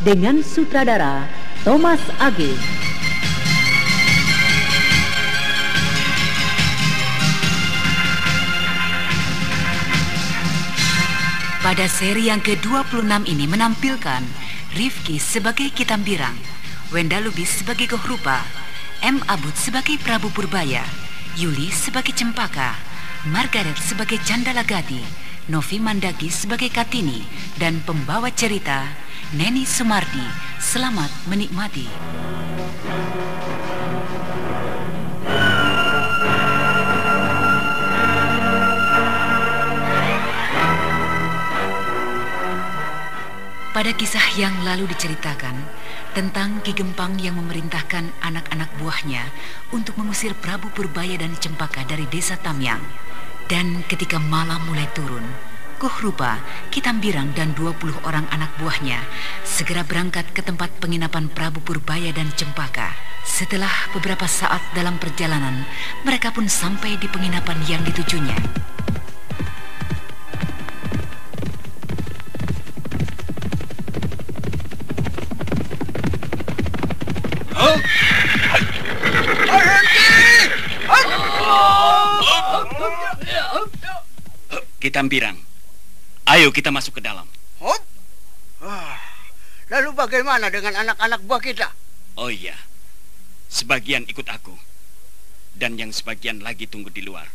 dengan sutradara Thomas Age. Pada seri yang ke-26 ini menampilkan Rifki sebagai Kitambirang, Wenda Lubis sebagai Gohrupa, M. Abud sebagai Prabu Purbaya, Yuli sebagai Cempaka, Margaret sebagai Candalagati, Novi Mandagi sebagai Katini, dan pembawa cerita Neni Sumardi. Selamat menikmati. Pada kisah yang lalu diceritakan tentang Ki Gempang yang memerintahkan anak-anak buahnya untuk mengusir Prabu Purbaya dan Cempaka dari desa Tamyang. Dan ketika malam mulai turun, Koh Rupa, Kitambirang dan 20 orang anak buahnya segera berangkat ke tempat penginapan Prabu Purbaya dan Cempaka. Setelah beberapa saat dalam perjalanan, mereka pun sampai di penginapan yang ditujunya. Kitambirang, ayo kita masuk ke dalam. Hop. Ah, lalu bagaimana dengan anak-anak buah kita? Oh iya, sebagian ikut aku. Dan yang sebagian lagi tunggu di luar.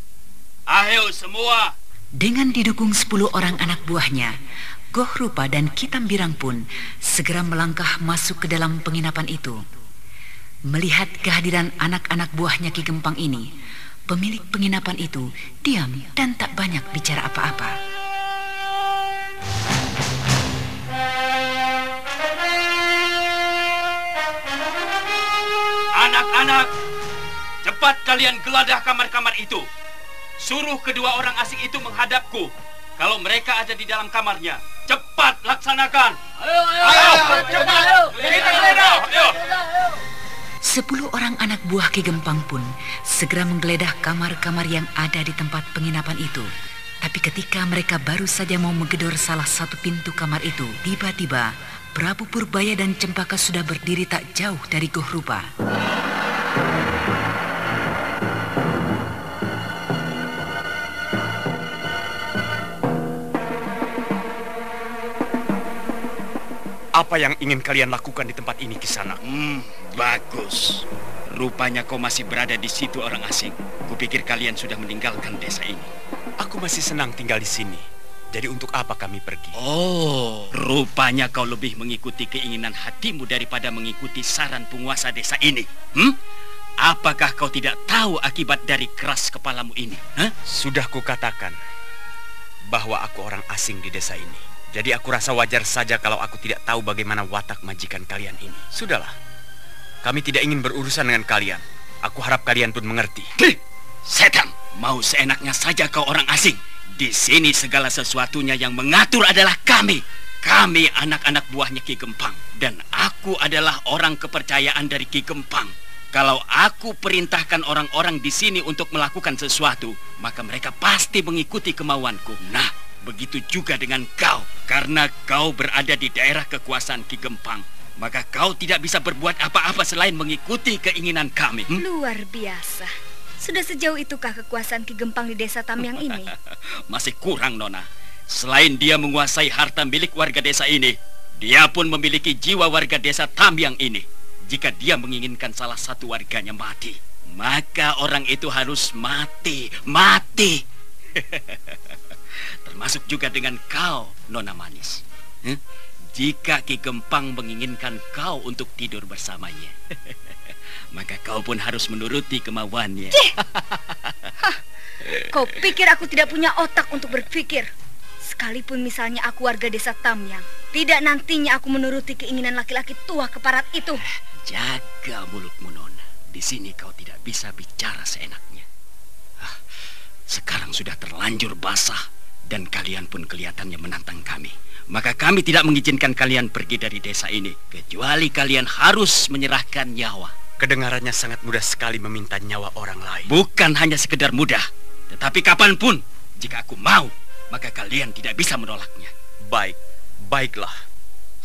Ayo semua. Dengan didukung 10 orang anak buahnya, Goh Rupa dan Kitambirang pun segera melangkah masuk ke dalam penginapan itu. Melihat kehadiran anak-anak buahnya Ki Gempang ini, pemilik penginapan itu diam dan tak banyak bicara apa-apa. Anak-anak, cepat kalian geladah kamar-kamar itu. Suruh kedua orang asing itu menghadapku. Kalau mereka ada di dalam kamarnya, cepat laksanakan. Ayo, ayo, ayo, cepat. Ayo, kita geledah. Ayo. Sepuluh orang anak buah Ki Gempang pun segera menggeledah kamar-kamar yang ada di tempat penginapan itu. Tapi ketika mereka baru saja mau menggedor salah satu pintu kamar itu, tiba-tiba Prabu Purbaya dan Cempaka sudah berdiri tak jauh dari Goh Rupa. Apa yang ingin kalian lakukan di tempat ini, Kisanak? Hmm, bagus. Rupanya kau masih berada di situ orang asing. Kupikir kalian sudah meninggalkan desa ini. Aku masih senang tinggal di sini. Jadi untuk apa kami pergi? Oh, rupanya kau lebih mengikuti keinginan hatimu daripada mengikuti saran penguasa desa ini. Hmm? Apakah kau tidak tahu akibat dari keras kepalamu ini? Huh? Sudah kukatakan bahwa aku orang asing di desa ini. Jadi aku rasa wajar saja kalau aku tidak tahu bagaimana watak majikan kalian ini. Sudahlah. Kami tidak ingin berurusan dengan kalian. Aku harap kalian pun mengerti. Hih! Setan, mau seenaknya saja kau orang asing. Di sini segala sesuatunya yang mengatur adalah kami. Kami anak-anak buahnya Ki Gempang. Dan aku adalah orang kepercayaan dari Ki Gempang. Kalau aku perintahkan orang-orang di sini untuk melakukan sesuatu, maka mereka pasti mengikuti kemauanku. Nah, begitu juga dengan kau. Karena kau berada di daerah kekuasaan Ki Gempang, maka kau tidak bisa berbuat apa-apa selain mengikuti keinginan kami. Hmm? Luar biasa. Sudah sejauh itukah kekuasaan Ki Gempang di desa Tamyang ini? Masih kurang, Nona. Selain dia menguasai harta milik warga desa ini, dia pun memiliki jiwa warga desa Tamyang ini. jika dia menginginkan salah satu warganya mati, maka orang itu harus mati, mati. Termasuk juga dengan kau, Nona Manis. Huh? Jika Ki Gempang menginginkan kau untuk tidur bersamanya, maka kau pun harus menuruti kemauannya. Kau pikir aku tidak punya otak untuk berpikir? Sekalipun misalnya aku warga desa Tamyang, tidak nantinya aku menuruti keinginan laki-laki tua keparat itu. Jaga mulutmu, Nona. Di sini kau tidak bisa bicara seenaknya. Ah, sekarang sudah terlanjur basah dan kalian pun kelihatannya menantang kami. Maka kami tidak mengizinkan kalian pergi dari desa ini kecuali kalian harus menyerahkan nyawa. Kedengarannya sangat mudah sekali meminta nyawa orang lain. Bukan hanya sekedar mudah, tetapi kapan pun jika aku mau, maka kalian tidak bisa menolaknya. Baik, baiklah.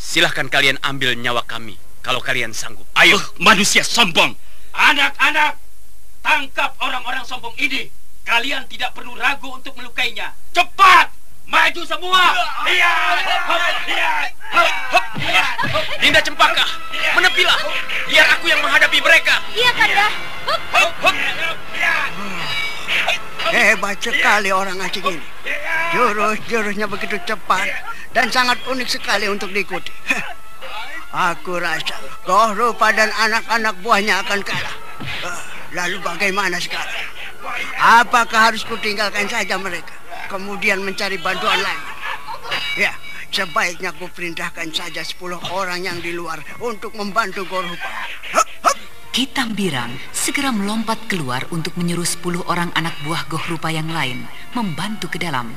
Silahkan kalian ambil nyawa kami kalau kalian sanggup. Ayo, uh, manusia sombong. Anak-anak, tangkap orang-orang sombong ini. Kalian tidak perlu ragu untuk melukainya. Cepat! Maju semua! Lihat! Lihat! Dinda Cempaka, menepilah. Biar aku yang menghadapi mereka. Iya, Kanda. Hebat sekali orang asing ini. Jurus-jurusnya begitu cepat dan sangat unik sekali untuk diikuti. Aku rasa Gohrupa dan anak-anak buahnya akan kalah. Lalu bagaimana sekarang? Apakah harus kutinggalkan saja mereka? kemudian mencari bantuan lain. Ya, sebaiknya ku perintahkan saja sepuluh orang yang di luar untuk membantu Gorhupa. Kitam Birang segera melompat keluar untuk menyuruh sepuluh orang anak buah Gohrupa yang lain membantu ke dalam.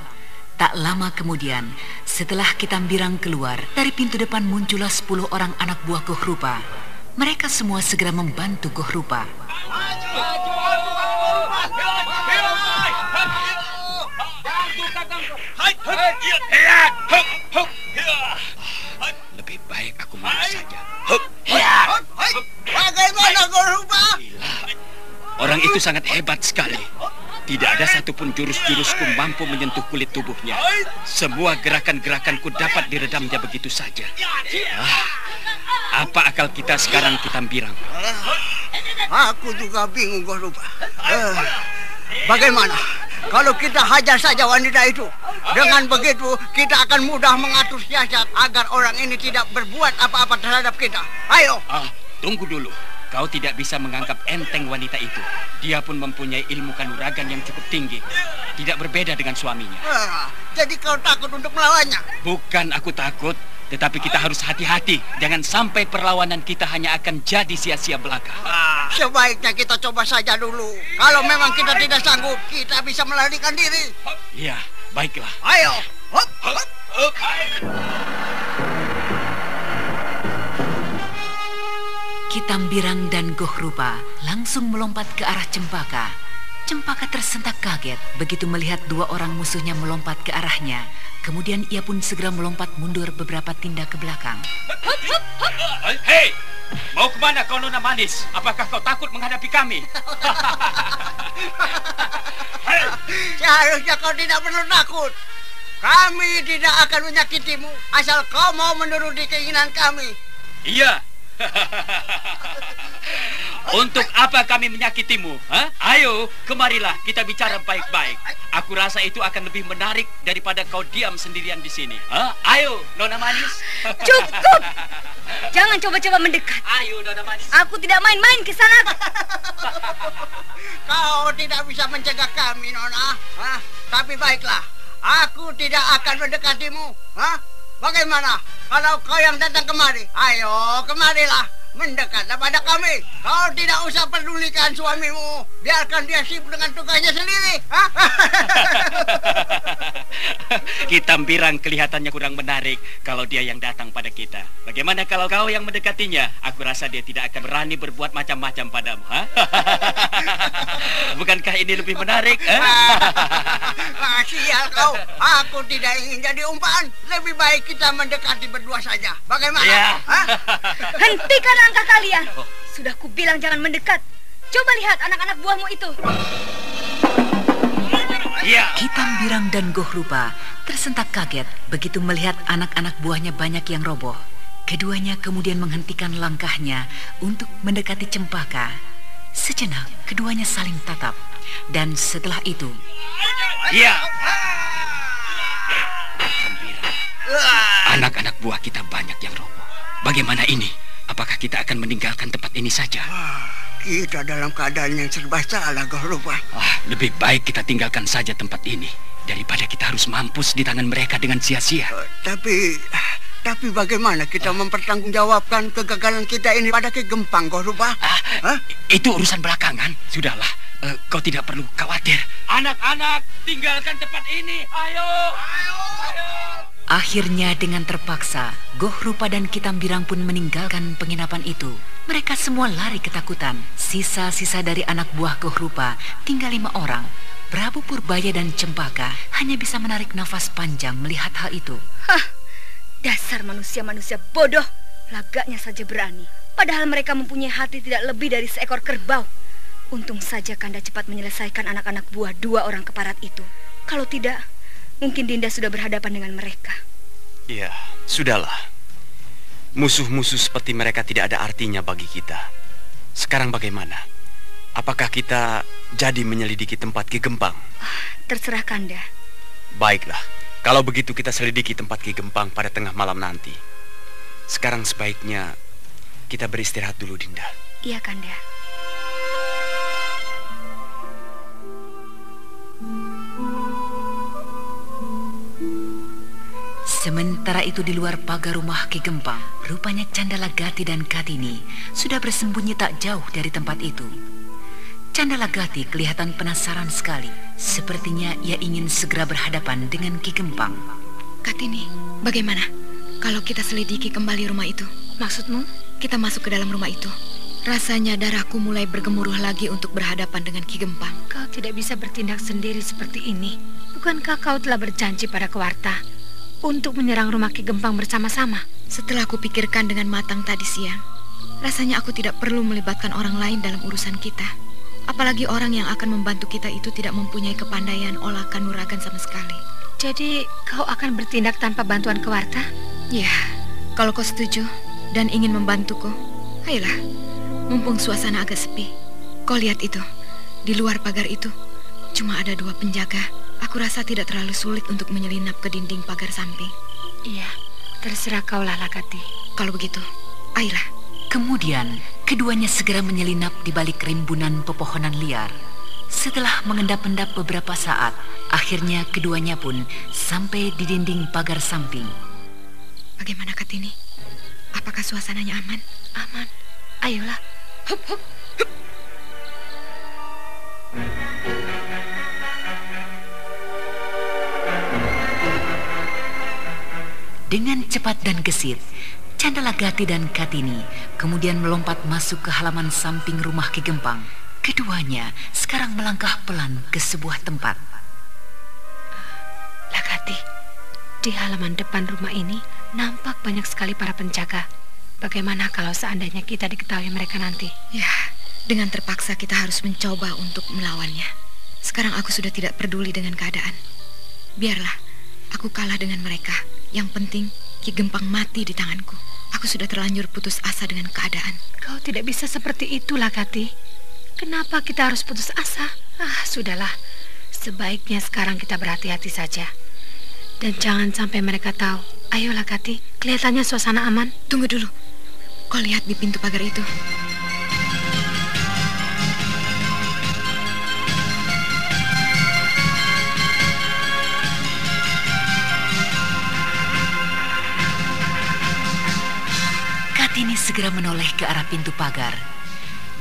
Tak lama kemudian, setelah Kitam Birang keluar, dari pintu depan muncullah sepuluh orang anak buah Gohrupa. Mereka semua segera membantu Gohrupa. Lebih baik aku mundur saja. Bagaimana kau lupa? Orang itu sangat hebat sekali. Tidak ada satupun jurus-jurusku mampu menyentuh kulit tubuhnya. Semua gerakan-gerakanku dapat diredamnya begitu saja. Ah, apa akal kita sekarang kita birang? Aku juga bingung, kau lupa. Uh, bagaimana? Kalau kita hajar saja wanita itu, dengan begitu kita akan mudah mengatur siasat agar orang ini tidak berbuat apa-apa terhadap kita. Ayo. Ah, tunggu dulu. Kau tidak bisa menganggap enteng wanita itu. Dia pun mempunyai ilmu kanuragan yang cukup tinggi. Tidak berbeda dengan suaminya. Ah, jadi kau takut untuk melawannya? Bukan aku takut, tetapi kita harus hati-hati. Jangan sampai perlawanan kita hanya akan jadi sia-sia belaka. Ah, sebaiknya kita coba saja dulu. Kalau memang kita tidak sanggup, kita bisa melarikan diri. Iya, baiklah. Ayo. Hop, hop, hop. Kitambirang dan Gohrupa langsung melompat ke arah Cempaka. Cempaka tersentak kaget begitu melihat dua orang musuhnya melompat ke arahnya. Kemudian ia pun segera melompat mundur beberapa tindak ke belakang. Hei, mau ke mana kau nona manis? Apakah kau takut menghadapi kami? Seharusnya kau tidak perlu takut. Kami tidak akan menyakitimu asal kau mau menuruti keinginan kami. Iya, Untuk apa kami menyakitimu? Ha? Ayo, kemarilah kita bicara baik-baik. Aku rasa itu akan lebih menarik daripada kau diam sendirian di sini. Ha? Ayo, Nona Manis. Cukup! Jangan coba-coba mendekat. Ayo, Nona Manis. Aku tidak main-main ke sana. kau tidak bisa mencegah kami, Nona. Hah? Tapi baiklah, aku tidak akan mendekatimu. Hah? Bagaimana kalau kau yang datang kemari? Ayo, kemarilah. Mendekatlah pada kami. Kau tidak usah pedulikan suamimu. Biarkan dia sibuk dengan tugasnya sendiri. kita birang kelihatannya kurang menarik kalau dia yang datang pada kita. Bagaimana kalau kau yang mendekatinya? Aku rasa dia tidak akan berani berbuat macam-macam padamu. Ha? Bukankah ini lebih menarik? ah, sial kau. Aku tidak ingin jadi umpan. Lebih baik kita mendekati berdua saja. Bagaimana? Ya. Hentikan langkah kalian. Sudah kubilang jangan mendekat. Coba lihat anak-anak buahmu itu. Iya. Hitam Birang dan Goh Rupa tersentak kaget begitu melihat anak-anak buahnya banyak yang roboh. Keduanya kemudian menghentikan langkahnya untuk mendekati Cempaka. Sejenak, keduanya saling tatap. Dan setelah itu... Iya. Gembira. Anak-anak buah kita banyak yang roboh. Bagaimana ini? Kita akan meninggalkan tempat ini saja? Ah, kita dalam keadaan yang serba salah, Gohrupa. Ah, lebih baik kita tinggalkan saja tempat ini daripada kita harus mampus di tangan mereka dengan sia-sia. Uh, tapi tapi bagaimana kita mempertanggungjawabkan kegagalan kita ini pada Ki Gempang? Ah, Hah? itu urusan belakangan. Sudahlah, uh, kau tidak perlu khawatir. Anak-anak, tinggalkan tempat ini. Ayo. Ayo. Ayo. Akhirnya dengan terpaksa, Goh Rupa dan Kitambirang pun meninggalkan penginapan itu. Mereka semua lari ketakutan. Sisa-sisa dari anak buah Goh Rupa tinggal lima orang. Prabu Purbaya dan Cempaka hanya bisa menarik nafas panjang melihat hal itu. Hah, dasar manusia-manusia bodoh. Lagaknya saja berani. Padahal mereka mempunyai hati tidak lebih dari seekor kerbau. Untung saja Kanda cepat menyelesaikan anak-anak buah dua orang keparat itu. Kalau tidak, Mungkin Dinda sudah berhadapan dengan mereka. Iya, sudahlah. Musuh-musuh seperti mereka tidak ada artinya bagi kita. Sekarang bagaimana? Apakah kita jadi menyelidiki tempat Ki Gempang? Ah, terserah Kanda. Baiklah, kalau begitu kita selidiki tempat Ki Gempang pada tengah malam nanti. Sekarang sebaiknya kita beristirahat dulu, Dinda. Iya, Kanda. Sementara itu di luar pagar rumah Ki Gempang, rupanya Candala Gati dan Katini sudah bersembunyi tak jauh dari tempat itu. Candala Gati kelihatan penasaran sekali. Sepertinya ia ingin segera berhadapan dengan Ki Gempang. Katini, bagaimana kalau kita selidiki kembali rumah itu? Maksudmu? Kita masuk ke dalam rumah itu. Rasanya darahku mulai bergemuruh lagi untuk berhadapan dengan Ki Gempang. Kau tidak bisa bertindak sendiri seperti ini. Bukankah kau telah berjanji pada Kewarta untuk menyerang rumah Ki Gempang bersama-sama. Setelah aku pikirkan dengan matang tadi siang, rasanya aku tidak perlu melibatkan orang lain dalam urusan kita. Apalagi orang yang akan membantu kita itu tidak mempunyai kepandaian olah kanuragan sama sekali. Jadi kau akan bertindak tanpa bantuan kewarta? Ya, kalau kau setuju dan ingin membantuku, ayolah. Mumpung suasana agak sepi. Kau lihat itu, di luar pagar itu cuma ada dua penjaga Aku rasa tidak terlalu sulit untuk menyelinap ke dinding pagar samping. Iya, terserah kaulah Lakati. Kalau begitu, ayolah. Kemudian, keduanya segera menyelinap di balik rimbunan pepohonan liar. Setelah mengendap-endap beberapa saat, akhirnya keduanya pun sampai di dinding pagar samping. Bagaimana Katini? Apakah suasananya aman? Aman. Ayolah. Hup, hup, Dengan cepat dan gesit, Candala Gati dan Katini kemudian melompat masuk ke halaman samping rumah Ki Gempang. Keduanya sekarang melangkah pelan ke sebuah tempat. Lagati, di halaman depan rumah ini nampak banyak sekali para penjaga. Bagaimana kalau seandainya kita diketahui mereka nanti? Ya, dengan terpaksa kita harus mencoba untuk melawannya. Sekarang aku sudah tidak peduli dengan keadaan. Biarlah, aku kalah dengan mereka. Yang penting, Ki Gempang mati di tanganku. Aku sudah terlanjur putus asa dengan keadaan. Kau tidak bisa seperti itu, Lakati. Kenapa kita harus putus asa? Ah, sudahlah. Sebaiknya sekarang kita berhati-hati saja. Dan jangan sampai mereka tahu. Ayo, Lakati. Kelihatannya suasana aman. Tunggu dulu. Kau lihat di pintu pagar itu. Segera menoleh ke arah pintu pagar.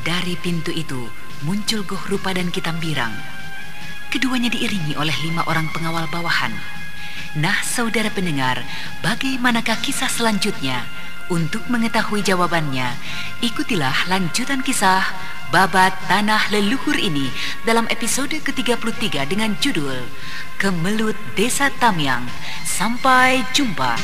Dari pintu itu muncul Goh Rupa dan Kitambirang. Keduanya diiringi oleh lima orang pengawal bawahan. Nah, saudara pendengar, bagaimanakah kisah selanjutnya? Untuk mengetahui jawabannya, ikutilah lanjutan kisah Babat Tanah Leluhur ini dalam episode ke-33 dengan judul Kemelut Desa Tamyang. Sampai jumpa.